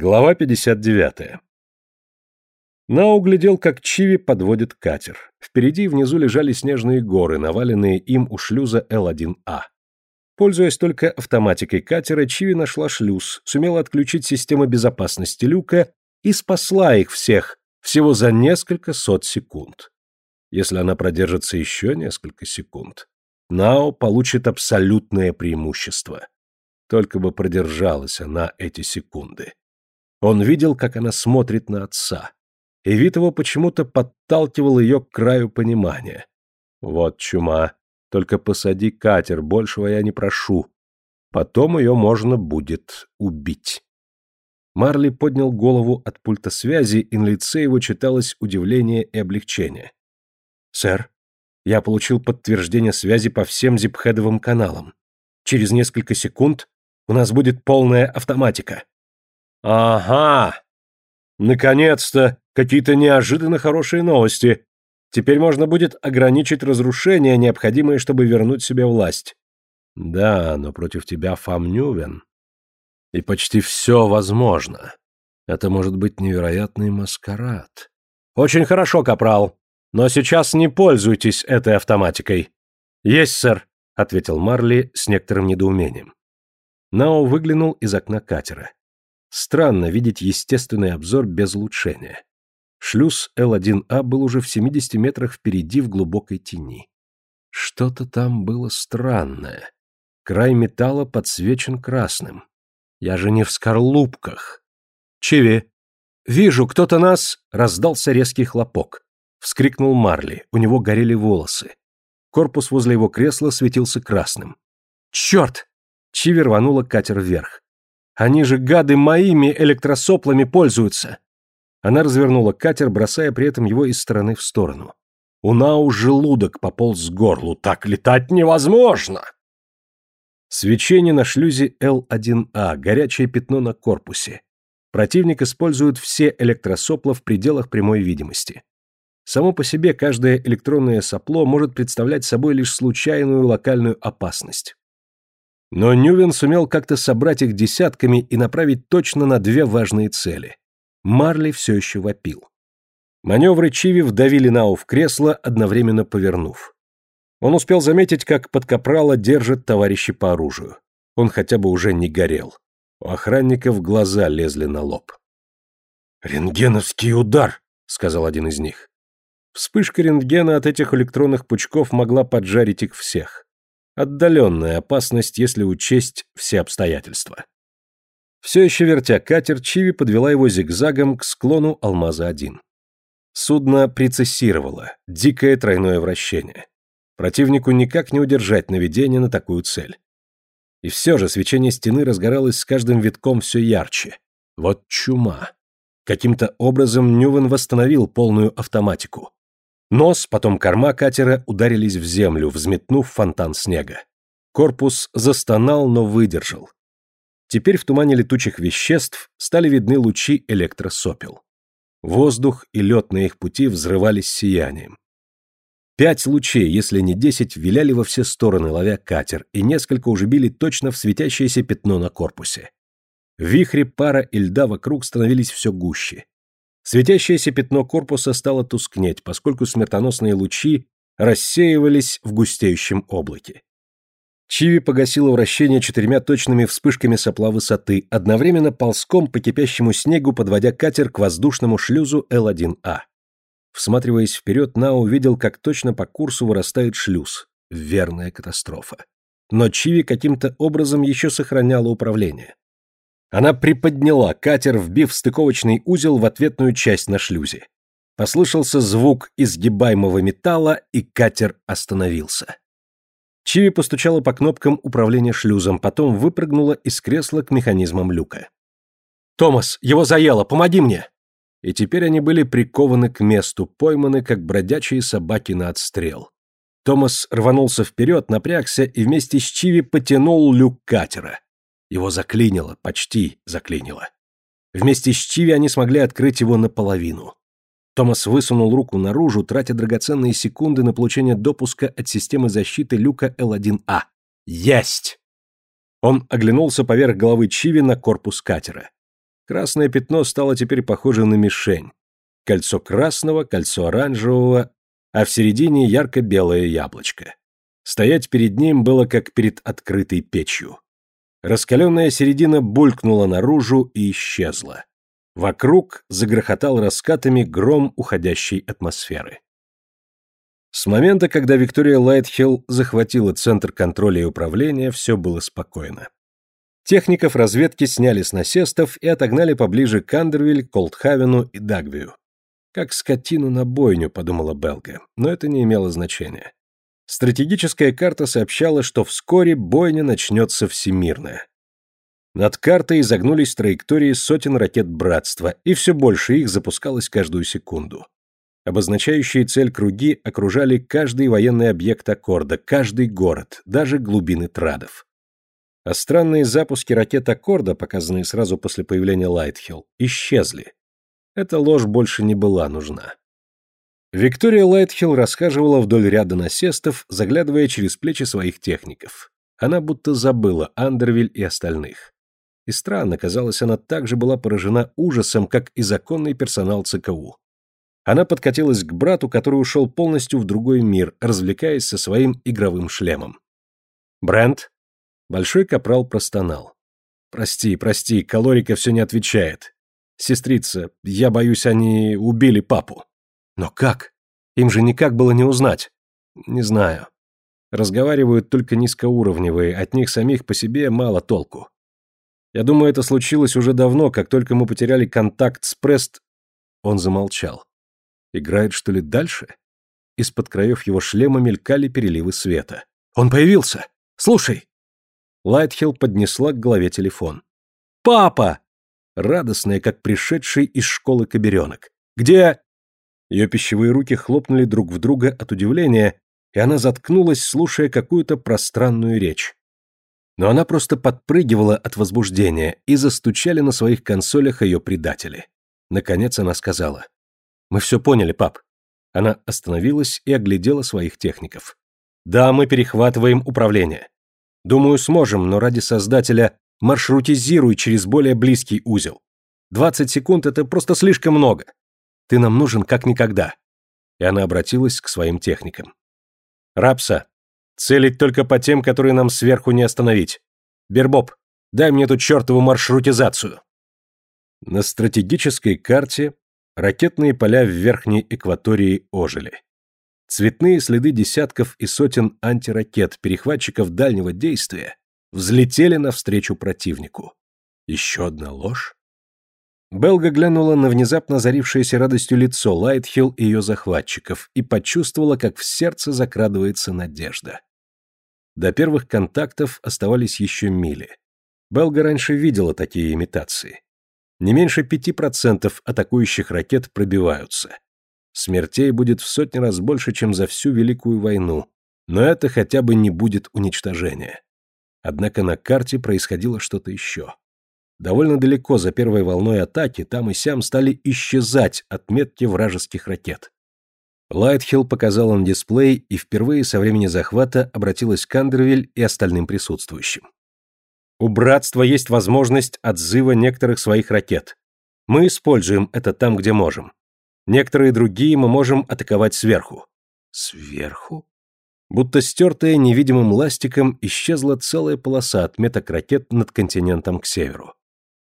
Глава 59. Нао углядел, как Чиви подводит катер. Впереди и внизу лежали снежные горы, наваленные им у шлюза Л-1А. Пользуясь только автоматикой катера, Чиви нашла шлюз, сумела отключить систему безопасности люка и спасла их всех всего за несколько сот секунд. Если она продержится еще несколько секунд, Нао получит абсолютное преимущество. Только бы продержалась она эти секунды. Он видел, как она смотрит на отца и вид его почему-то подталкивал ее к краю понимания. Вот чума. Только посади катер, большего я не прошу. Потом ее можно будет убить. Марли поднял голову от пульта связи, и на лице его читалось удивление и облегчение. «Сэр, я получил подтверждение связи по всем зипхедовым каналам. Через несколько секунд у нас будет полная автоматика». «Ага! Наконец-то! Какие-то неожиданно хорошие новости. Теперь можно будет ограничить разрушения, необходимые, чтобы вернуть себе власть. Да, но против тебя Фамнювен. И почти все возможно. Это может быть невероятный маскарад. Очень хорошо, капрал. Но сейчас не пользуйтесь этой автоматикой. Есть, сэр, ответил Марли с некоторым недоумением. Нао выглянул из окна катера. Странно видеть естественный обзор без улучшения. Шлюз Л1А был уже в 70 метрах впереди в глубокой тени. Что-то там было странное. Край металла подсвечен красным. Я же не в скорлупках. Чеви. Вижу, кто-то нас... Раздался резкий хлопок. Вскрикнул Марли. У него горели волосы. Корпус возле его кресла светился красным. Черт! Чиви рванула катер вверх. Они же, гады, моими электросоплами пользуются. Она развернула катер, бросая при этом его из стороны в сторону. У Нау желудок пополз к горлу. Так летать невозможно! Свечение на шлюзе Л1А, горячее пятно на корпусе. Противник использует все электросопла в пределах прямой видимости. Само по себе каждое электронное сопло может представлять собой лишь случайную локальную опасность. Но Нювен сумел как-то собрать их десятками и направить точно на две важные цели. Марли все еще вопил. Маневры Чиви вдавили Нау в кресло, одновременно повернув. Он успел заметить, как под капрала держит товарищи по оружию. Он хотя бы уже не горел. У охранников глаза лезли на лоб. «Рентгеновский удар!» — сказал один из них. Вспышка рентгена от этих электронных пучков могла поджарить их всех. Отдаленная опасность, если учесть все обстоятельства. Все еще вертя катер, Чиви подвела его зигзагом к склону Алмаза-1. Судно прецессировало, дикое тройное вращение. Противнику никак не удержать наведение на такую цель. И все же свечение стены разгоралось с каждым витком все ярче. Вот чума. Каким-то образом Нювен восстановил полную автоматику. Нос, потом корма катера ударились в землю, взметнув фонтан снега. Корпус застонал, но выдержал. Теперь в тумане летучих веществ стали видны лучи электросопел. Воздух и лед на их пути взрывались сиянием. Пять лучей, если не десять, виляли во все стороны, ловя катер, и несколько уже били точно в светящееся пятно на корпусе. Вихри пара и льда вокруг становились все гуще. Светящееся пятно корпуса стало тускнеть, поскольку смертоносные лучи рассеивались в густеющем облаке. Чиви погасила вращение четырьмя точными вспышками сопла высоты, одновременно ползком по кипящему снегу, подводя катер к воздушному шлюзу Л-1А. Всматриваясь вперед, Нао увидел, как точно по курсу вырастает шлюз. Верная катастрофа. Но Чиви каким-то образом еще сохраняла управление. Она приподняла катер, вбив стыковочный узел в ответную часть на шлюзе. Послышался звук изгибаемого металла, и катер остановился. Чиви постучала по кнопкам управления шлюзом, потом выпрыгнула из кресла к механизмам люка. «Томас, его заело! Помоги мне!» И теперь они были прикованы к месту, пойманы, как бродячие собаки на отстрел. Томас рванулся вперед, напрягся и вместе с Чиви потянул люк катера. Его заклинило, почти заклинило. Вместе с Чиви они смогли открыть его наполовину. Томас высунул руку наружу, тратя драгоценные секунды на получение допуска от системы защиты люка Л1А. Есть! Он оглянулся поверх головы Чиви на корпус катера. Красное пятно стало теперь похоже на мишень. Кольцо красного, кольцо оранжевого, а в середине ярко-белое яблочко. Стоять перед ним было как перед открытой печью. Раскаленная середина булькнула наружу и исчезла. Вокруг загрохотал раскатами гром уходящей атмосферы. С момента, когда Виктория Лайтхилл захватила центр контроля и управления, все было спокойно. Техников разведки сняли с насестов и отогнали поближе к Андервиль, Колдхавену и Дагвию. «Как скотину на бойню», — подумала Белга, но это не имело значения. Стратегическая карта сообщала, что вскоре бойня начнется всемирная. Над картой изогнулись траектории сотен ракет Братства, и все больше их запускалось каждую секунду. Обозначающие цель круги окружали каждый военный объект Аккорда, каждый город, даже глубины Традов. А странные запуски ракет Аккорда, показанные сразу после появления Лайтхилл, исчезли. Эта ложь больше не была нужна. Виктория Лайтхилл расхаживала вдоль ряда насестов, заглядывая через плечи своих техников. Она будто забыла Андервиль и остальных. И странно, казалось, она также была поражена ужасом, как и законный персонал ЦКУ. Она подкатилась к брату, который ушел полностью в другой мир, развлекаясь со своим игровым шлемом. «Брент?» Большой капрал простонал. «Прости, прости, калорика все не отвечает. Сестрица, я боюсь, они убили папу». «Но как? Им же никак было не узнать». «Не знаю. Разговаривают только низкоуровневые, от них самих по себе мало толку. Я думаю, это случилось уже давно, как только мы потеряли контакт с Прест...» Он замолчал. Играет, что ли, дальше? Из-под краев его шлема мелькали переливы света. «Он появился! Слушай!» Лайтхилл поднесла к голове телефон. «Папа!» Радостная, как пришедший из школы коберенок. «Где...» Ее пищевые руки хлопнули друг в друга от удивления, и она заткнулась, слушая какую-то пространную речь. Но она просто подпрыгивала от возбуждения, и застучали на своих консолях ее предатели. Наконец она сказала. Мы все поняли, пап. Она остановилась и оглядела своих техников. Да, мы перехватываем управление. Думаю, сможем, но ради создателя маршрутизируй через более близкий узел. 20 секунд — это просто слишком много. Ты нам нужен как никогда. И она обратилась к своим техникам. Рапса, целить только по тем, которые нам сверху не остановить. Бербоб, дай мне эту чертову маршрутизацию. На стратегической карте Ракетные поля в верхней экватории ожили. Цветные следы десятков и сотен антиракет, перехватчиков дальнего действия, взлетели навстречу противнику. Еще одна ложь? Белга глянула на внезапно озарившееся радостью лицо Лайтхилл и ее захватчиков и почувствовала, как в сердце закрадывается надежда. До первых контактов оставались еще мили. Белга раньше видела такие имитации. Не меньше 5% атакующих ракет пробиваются. Смертей будет в сотни раз больше, чем за всю Великую войну, но это хотя бы не будет уничтожения. Однако на карте происходило что-то еще. Довольно далеко за первой волной атаки там и сям стали исчезать отметки вражеских ракет. Лайтхилл показал на дисплей и впервые со времени захвата обратилась к Андервиль и остальным присутствующим. У братства есть возможность отзыва некоторых своих ракет. Мы используем это там, где можем. Некоторые другие мы можем атаковать сверху. Сверху? Будто стертая невидимым ластиком исчезла целая полоса отметок ракет над континентом к северу.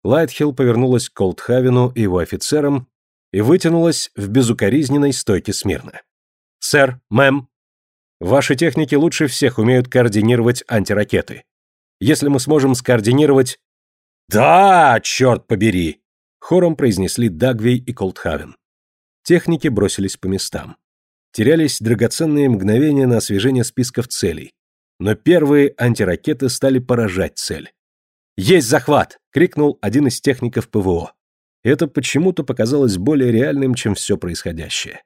Лайтхилл повернулась к Колдхавену и его офицерам и вытянулась в безукоризненной стойке смирно. «Сэр, мэм, ваши техники лучше всех умеют координировать антиракеты. Если мы сможем скоординировать... Да, черт побери! Хором произнесли Дагвей и Колдхавен. Техники бросились по местам. Терялись драгоценные мгновения на освежение списков целей. Но первые антиракеты стали поражать цель. «Есть захват!» — крикнул один из техников ПВО. Это почему-то показалось более реальным, чем все происходящее.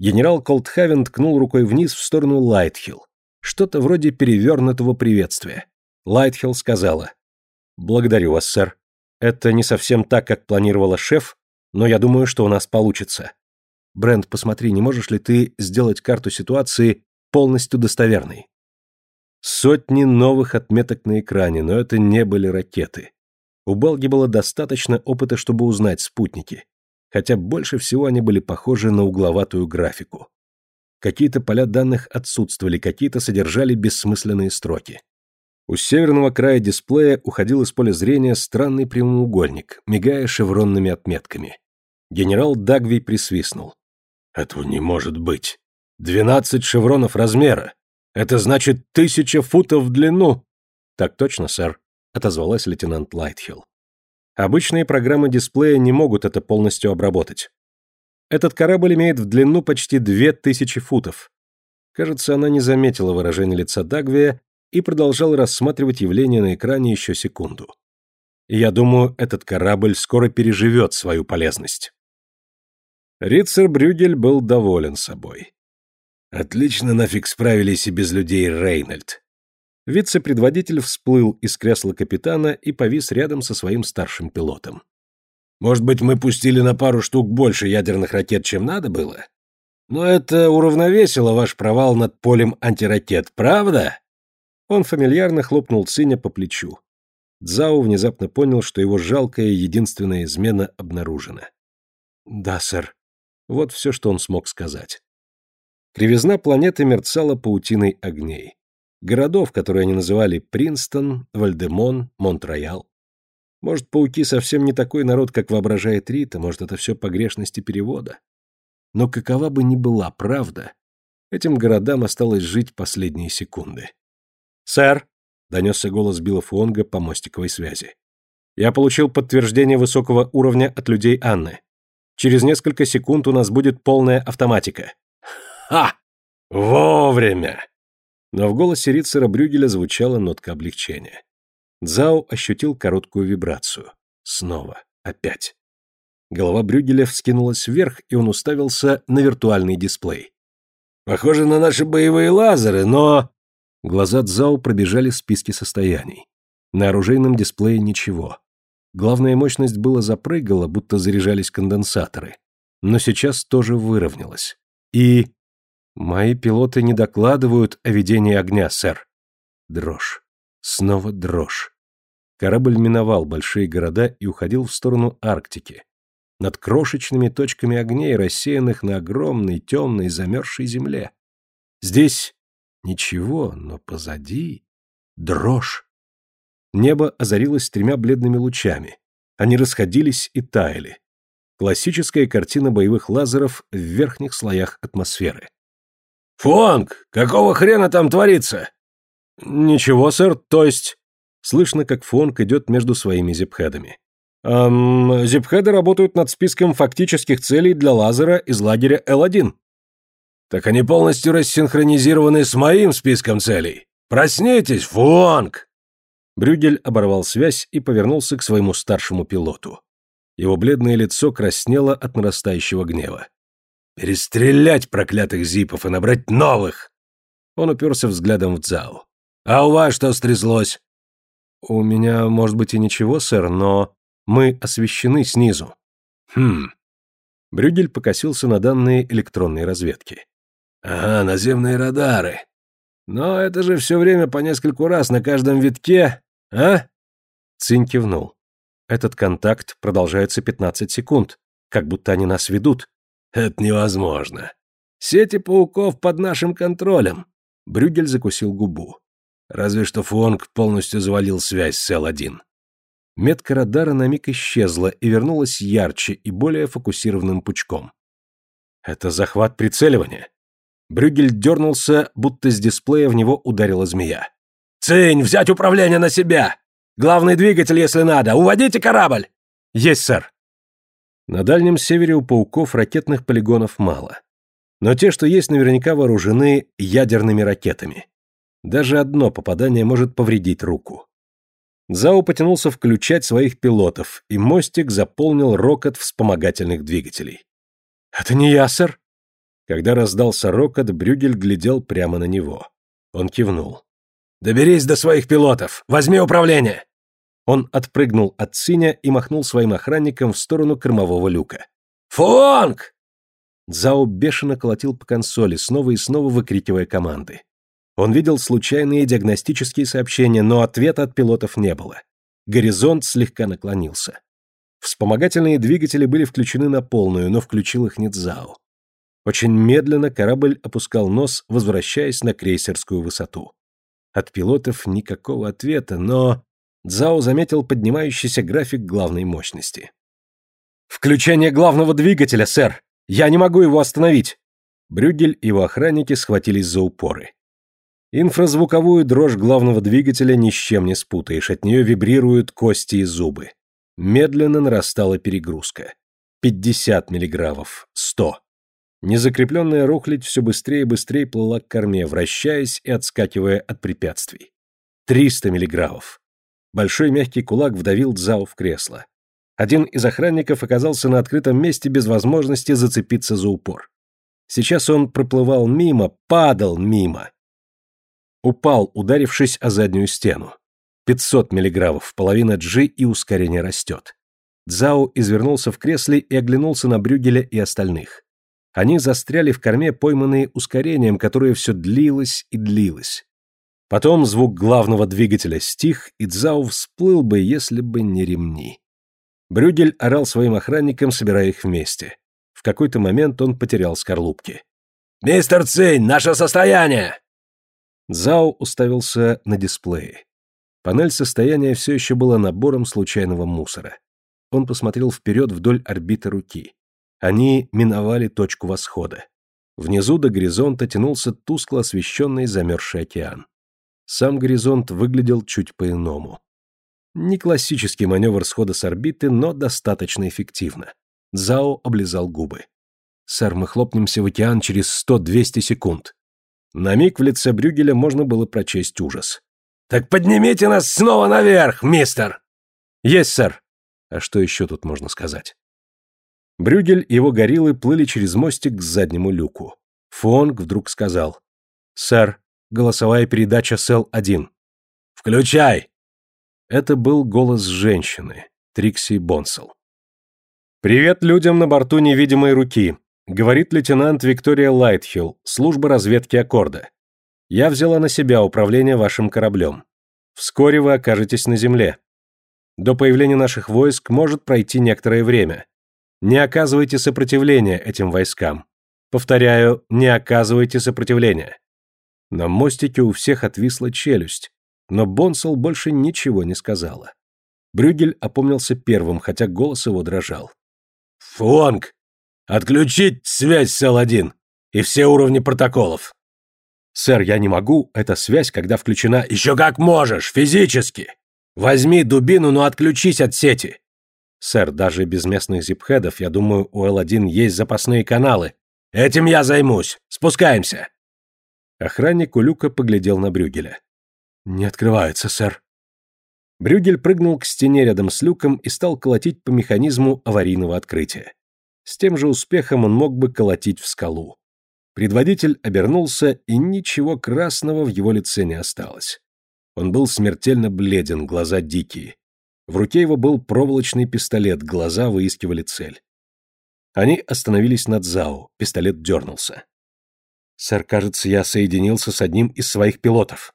Генерал Колдхавен ткнул рукой вниз в сторону Лайтхилл. Что-то вроде перевернутого приветствия. Лайтхилл сказала. «Благодарю вас, сэр. Это не совсем так, как планировала шеф, но я думаю, что у нас получится. Брент, посмотри, не можешь ли ты сделать карту ситуации полностью достоверной?» Сотни новых отметок на экране, но это не были ракеты. У Балги было достаточно опыта, чтобы узнать спутники, хотя больше всего они были похожи на угловатую графику. Какие-то поля данных отсутствовали, какие-то содержали бессмысленные строки. У северного края дисплея уходил из поля зрения странный прямоугольник, мигая шевронными отметками. Генерал Дагвей присвистнул. «Этого не может быть. Двенадцать шевронов размера. Это значит тысяча футов в длину!» «Так точно, сэр», — отозвалась лейтенант Лайтхилл. «Обычные программы дисплея не могут это полностью обработать. Этот корабль имеет в длину почти две тысячи футов. Кажется, она не заметила выражения лица Дагвия и продолжала рассматривать явление на экране еще секунду. Я думаю, этот корабль скоро переживет свою полезность. Рицер Брюгель был доволен собой. Отлично нафиг справились и без людей Рейнольд. Вице-предводитель всплыл из кресла капитана и повис рядом со своим старшим пилотом. Может быть, мы пустили на пару штук больше ядерных ракет, чем надо было? Но это уравновесило ваш провал над полем антиракет, правда? Он фамильярно хлопнул Циня по плечу. Цзао внезапно понял, что его жалкая единственная измена обнаружена. «Да, сэр». Вот все, что он смог сказать. Кривизна планеты мерцала паутиной огней. Городов, которые они называли Принстон, Вальдемон, Монтроял. Может, пауки совсем не такой народ, как воображает Рита, может, это все погрешности перевода. Но какова бы ни была правда, этим городам осталось жить последние секунды. «Сэр», — донесся голос Билла Фуонга по мостиковой связи, «я получил подтверждение высокого уровня от людей Анны. Через несколько секунд у нас будет полная автоматика». «Ха! Вовремя!» Но в голосе Рицера Брюгеля звучала нотка облегчения. Дзао ощутил короткую вибрацию. Снова. Опять. Голова Брюгеля вскинулась вверх, и он уставился на виртуальный дисплей. «Похоже на наши боевые лазеры, но...» Глаза Цзао пробежали списки состояний. На оружейном дисплее ничего. Главная мощность была запрыгала, будто заряжались конденсаторы. Но сейчас тоже выровнялась. И... Мои пилоты не докладывают о ведении огня, сэр. Дрожь. Снова дрожь. Корабль миновал большие города и уходил в сторону Арктики. Над крошечными точками огней, рассеянных на огромной, темной, замерзшей земле. Здесь Ничего, но позади... Дрожь. Небо озарилось тремя бледными лучами. Они расходились и таяли. Классическая картина боевых лазеров в верхних слоях атмосферы. «Фонг, какого хрена там творится?» «Ничего, сэр, то есть...» Слышно, как Фонг идет между своими зипхедами. «Эм, зипхеды работают над списком фактических целей для лазера из лагеря Л-1. Так они полностью рассинхронизированы с моим списком целей. Проснитесь, Фуанг!» Брюгель оборвал связь и повернулся к своему старшему пилоту. Его бледное лицо краснело от нарастающего гнева. «Перестрелять проклятых зипов и набрать новых!» Он уперся взглядом в Цао. «А у вас что стряслось?» «У меня, может быть, и ничего, сэр, но мы освещены снизу». «Хм». Брюгель покосился на данные электронной разведки. Ага, наземные радары. Но это же все время по нескольку раз на каждом витке, а? Цинь кивнул. Этот контакт продолжается 15 секунд, как будто они нас ведут. Это невозможно. Сети пауков под нашим контролем. Брюгель закусил губу. Разве что Фуонг полностью завалил связь с Л-1. Метка радара на миг исчезла и вернулась ярче и более фокусированным пучком. Это захват прицеливания. Брюгель дернулся, будто с дисплея в него ударила змея. «Цинь, взять управление на себя! Главный двигатель, если надо! Уводите корабль!» «Есть, сэр!» На Дальнем Севере у пауков ракетных полигонов мало. Но те, что есть, наверняка вооружены ядерными ракетами. Даже одно попадание может повредить руку. Зао потянулся включать своих пилотов, и мостик заполнил рокот вспомогательных двигателей. «Это не я, сэр!» Когда раздался рокот, Брюгель глядел прямо на него. Он кивнул. «Доберись до своих пилотов! Возьми управление!» Он отпрыгнул от синя и махнул своим охранникам в сторону кормового люка. «Фуонг!» Зао бешено колотил по консоли, снова и снова выкрикивая команды. Он видел случайные диагностические сообщения, но ответа от пилотов не было. Горизонт слегка наклонился. Вспомогательные двигатели были включены на полную, но включил их не Цзао. Очень медленно корабль опускал нос, возвращаясь на крейсерскую высоту. От пилотов никакого ответа, но... Цзао заметил поднимающийся график главной мощности. «Включение главного двигателя, сэр! Я не могу его остановить!» Брюгель и его охранники схватились за упоры. Инфразвуковую дрожь главного двигателя ни с чем не спутаешь, от нее вибрируют кости и зубы. Медленно нарастала перегрузка. 50 миллиграммов, 100. Незакрепленная рухлядь все быстрее и быстрее плыла к корме, вращаясь и отскакивая от препятствий. 300 миллиграммов. Большой мягкий кулак вдавил Дзао в кресло. Один из охранников оказался на открытом месте без возможности зацепиться за упор. Сейчас он проплывал мимо, падал мимо. Упал, ударившись о заднюю стену. 500 миллиграммов, половина G и ускорение растет. Дзао извернулся в кресле и оглянулся на Брюгеля и остальных. Они застряли в корме, пойманные ускорением, которое все длилось и длилось. Потом звук главного двигателя стих, и Дзао всплыл бы, если бы не ремни. Брюгель орал своим охранникам, собирая их вместе. В какой-то момент он потерял скорлупки. «Мистер Цинь, наше состояние!» Зао уставился на дисплее. Панель состояния все еще была набором случайного мусора. Он посмотрел вперед вдоль орбиты руки. Они миновали точку восхода. Внизу до горизонта тянулся тускло освещенный замерзший океан. Сам горизонт выглядел чуть по-иному. Не классический маневр схода с орбиты, но достаточно эффективно. Зао облизал губы. «Сэр, мы хлопнемся в океан через сто-двести секунд». На миг в лице Брюгеля можно было прочесть ужас. «Так поднимите нас снова наверх, мистер!» «Есть, сэр!» А что еще тут можно сказать? Брюгель и его гориллы плыли через мостик к заднему люку. Фонг вдруг сказал. «Сэр, голосовая передача СЭЛ-1». «Включай!» Это был голос женщины, Трикси Бонсел. «Привет людям на борту невидимой руки», — говорит лейтенант Виктория Лайтхилл, служба разведки Аккорда. Я взяла на себя управление вашим кораблем. Вскоре вы окажетесь на земле. До появления наших войск может пройти некоторое время. Не оказывайте сопротивления этим войскам. Повторяю, не оказывайте сопротивления. На мостике у всех отвисла челюсть, но Бонсел больше ничего не сказала. Брюгель опомнился первым, хотя голос его дрожал. «Фонг! Отключить связь с Л-1 и все уровни протоколов!» «Сэр, я не могу, эта связь, когда включена...» «Еще как можешь, физически! Возьми дубину, но отключись от сети!» «Сэр, даже без местных зипхедов, я думаю, у Л-1 есть запасные каналы. Этим я займусь. Спускаемся!» Охранник у люка поглядел на Брюгеля. «Не открывается, сэр». Брюгель прыгнул к стене рядом с люком и стал колотить по механизму аварийного открытия. С тем же успехом он мог бы колотить в скалу. Предводитель обернулся, и ничего красного в его лице не осталось. Он был смертельно бледен, глаза дикие. В руке его был проволочный пистолет, глаза выискивали цель. Они остановились над Зао, пистолет дернулся. «Сэр, кажется, я соединился с одним из своих пилотов».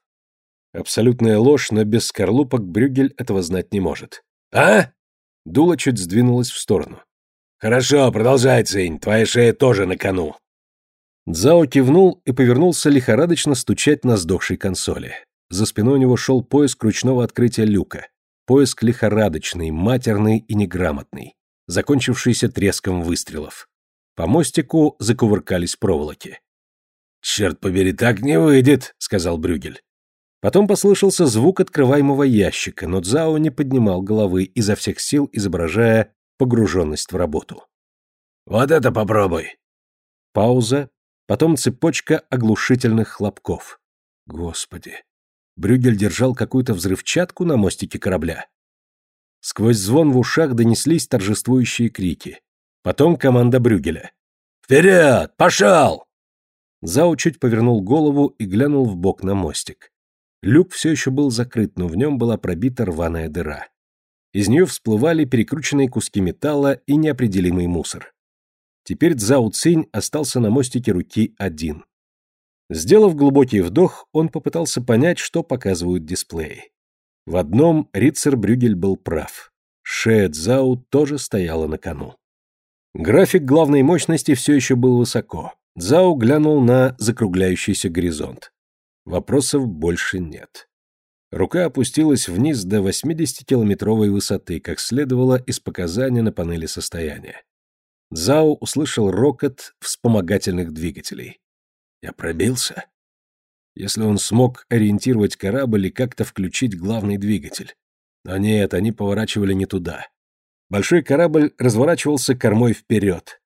Абсолютная ложь, но без скорлупок Брюгель этого знать не может. «А?» Дуло чуть сдвинулось в сторону. «Хорошо, продолжай, Цинь, твоя шея тоже на кону». Цзао кивнул и повернулся лихорадочно стучать на сдохшей консоли. За спиной у него шел поиск ручного открытия люка. Поиск лихорадочный, матерный и неграмотный, закончившийся треском выстрелов. По мостику закувыркались проволоки. «Черт побери, так не выйдет», — сказал Брюгель. Потом послышался звук открываемого ящика, но Цзао не поднимал головы, изо всех сил изображая погруженность в работу. «Вот это попробуй!» Пауза, потом цепочка оглушительных хлопков. Господи! Брюгель держал какую-то взрывчатку на мостике корабля. Сквозь звон в ушах донеслись торжествующие крики. Потом команда Брюгеля. «Вперед! Пошел!» Зао чуть повернул голову и глянул в бок на мостик. Люк все еще был закрыт, но в нем была пробита рваная дыра. Из нее всплывали перекрученные куски металла и неопределимый мусор. Теперь Цзао Цинь остался на мостике руки один. Сделав глубокий вдох, он попытался понять, что показывают дисплеи. В одном Рицер Брюгель был прав. Шея Цзау тоже стояла на кону. График главной мощности все еще был высоко. Цзао глянул на закругляющийся горизонт. Вопросов больше нет. Рука опустилась вниз до 80-километровой высоты, как следовало из показания на панели состояния. Зао услышал рокот вспомогательных двигателей. Я пробился. Если он смог ориентировать корабль и как-то включить главный двигатель. Но нет, они поворачивали не туда. Большой корабль разворачивался кормой вперед.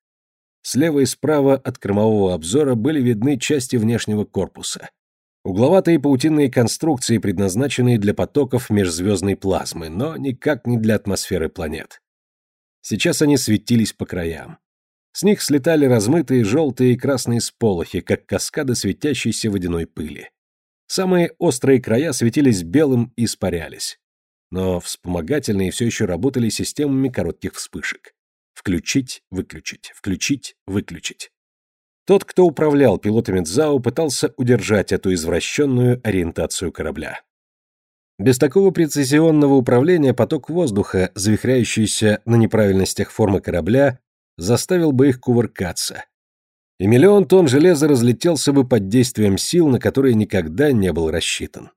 Слева и справа от кормового обзора были видны части внешнего корпуса. Угловатые паутинные конструкции, предназначенные для потоков межзвездной плазмы, но никак не для атмосферы планет. Сейчас они светились по краям. С них слетали размытые желтые и красные сполохи, как каскады светящейся водяной пыли. Самые острые края светились белым и испарялись. Но вспомогательные все еще работали системами коротких вспышек. Включить, выключить, включить, выключить. Тот, кто управлял пилотами ЦЗАО, пытался удержать эту извращенную ориентацию корабля. Без такого прецизионного управления поток воздуха, завихряющийся на неправильностях формы корабля, заставил бы их кувыркаться. И миллион тонн железа разлетелся бы под действием сил, на которые никогда не был рассчитан.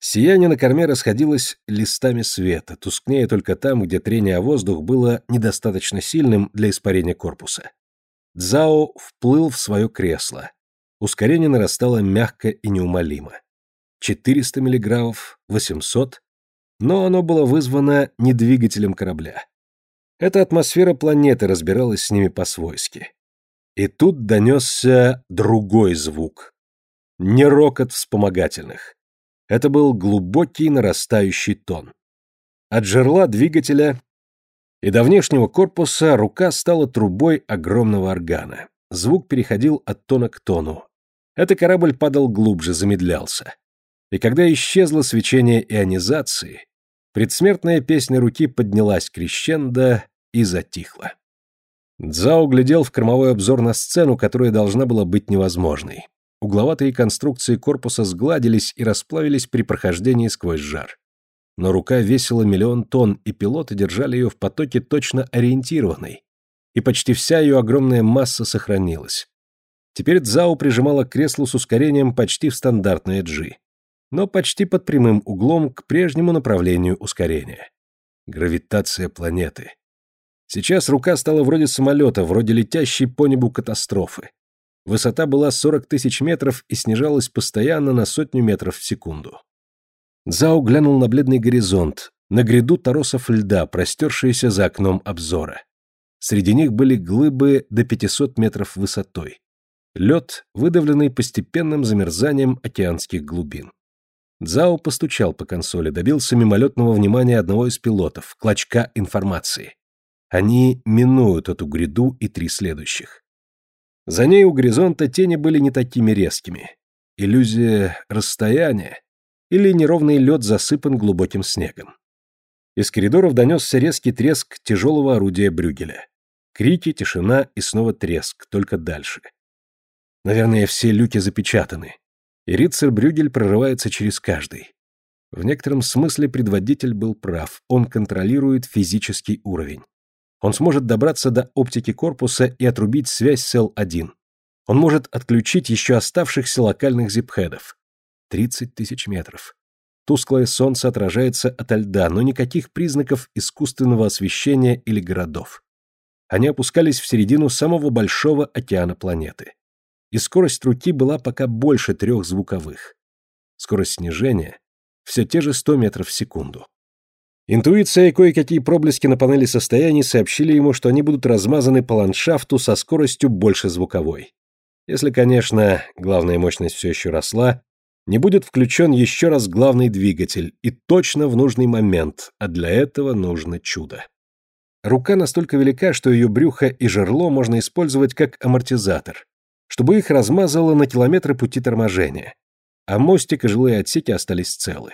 Сияние на корме расходилось листами света, тускнее только там, где трение о воздух было недостаточно сильным для испарения корпуса. Цзао вплыл в свое кресло. Ускорение нарастало мягко и неумолимо. 400 миллиграммов, 800, но оно было вызвано не двигателем корабля. Эта атмосфера планеты разбиралась с ними по-свойски. И тут донесся другой звук. Не рокот вспомогательных. Это был глубокий нарастающий тон. От жерла двигателя и до внешнего корпуса рука стала трубой огромного органа. Звук переходил от тона к тону. Это корабль падал глубже, замедлялся. И когда исчезло свечение ионизации, предсмертная песня руки поднялась крещендо и затихла. Дзао глядел в кормовой обзор на сцену, которая должна была быть невозможной. Угловатые конструкции корпуса сгладились и расплавились при прохождении сквозь жар но рука весила миллион тонн, и пилоты держали ее в потоке точно ориентированной, и почти вся ее огромная масса сохранилась. Теперь Цзао прижимала к креслу с ускорением почти в стандартное G, но почти под прямым углом к прежнему направлению ускорения. Гравитация планеты. Сейчас рука стала вроде самолета, вроде летящей по небу катастрофы. Высота была 40 тысяч метров и снижалась постоянно на сотню метров в секунду. Зао глянул на бледный горизонт, на гряду торосов льда, простершиеся за окном обзора. Среди них были глыбы до 500 метров высотой. Лед, выдавленный постепенным замерзанием океанских глубин. Зао постучал по консоли, добился мимолетного внимания одного из пилотов, клочка информации. Они минуют эту гряду и три следующих. За ней у горизонта тени были не такими резкими. Иллюзия расстояния, или неровный лед засыпан глубоким снегом. Из коридоров донесся резкий треск тяжелого орудия Брюгеля. Крики, тишина и снова треск, только дальше. Наверное, все люки запечатаны. И Рицер Брюгель прорывается через каждый. В некотором смысле предводитель был прав. Он контролирует физический уровень. Он сможет добраться до оптики корпуса и отрубить связь с Л-1. Он может отключить еще оставшихся локальных зипхедов. Тридцать тысяч метров. Тусклое солнце отражается ото льда, но никаких признаков искусственного освещения или городов. Они опускались в середину самого большого океана планеты. И скорость руки была пока больше трех звуковых. Скорость снижения — все те же 100 метров в секунду. Интуиция и кое-какие проблески на панели состояний сообщили ему, что они будут размазаны по ландшафту со скоростью больше звуковой. Если, конечно, главная мощность все еще росла, не будет включен еще раз главный двигатель, и точно в нужный момент, а для этого нужно чудо. Рука настолько велика, что ее брюхо и жерло можно использовать как амортизатор, чтобы их размазало на километры пути торможения, а мостик и жилые отсеки остались целы.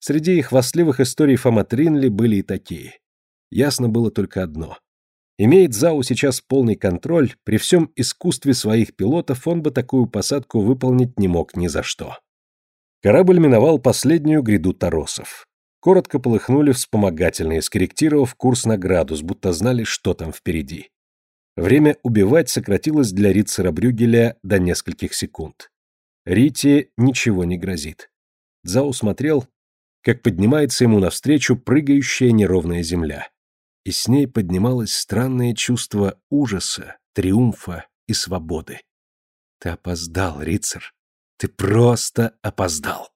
Среди их хвастливых историй Фома Тринли были и такие. Ясно было только одно. Имеет ЗАУ сейчас полный контроль, при всем искусстве своих пилотов он бы такую посадку выполнить не мог ни за что. Корабль миновал последнюю гряду торосов. Коротко полыхнули вспомогательные, скорректировав курс на градус, будто знали, что там впереди. Время убивать сократилось для Ритцера Брюгеля до нескольких секунд. Рите ничего не грозит. Дзау смотрел, как поднимается ему навстречу прыгающая неровная земля. И с ней поднималось странное чувство ужаса, триумфа и свободы. Ты опоздал, Рицар. Ты просто опоздал.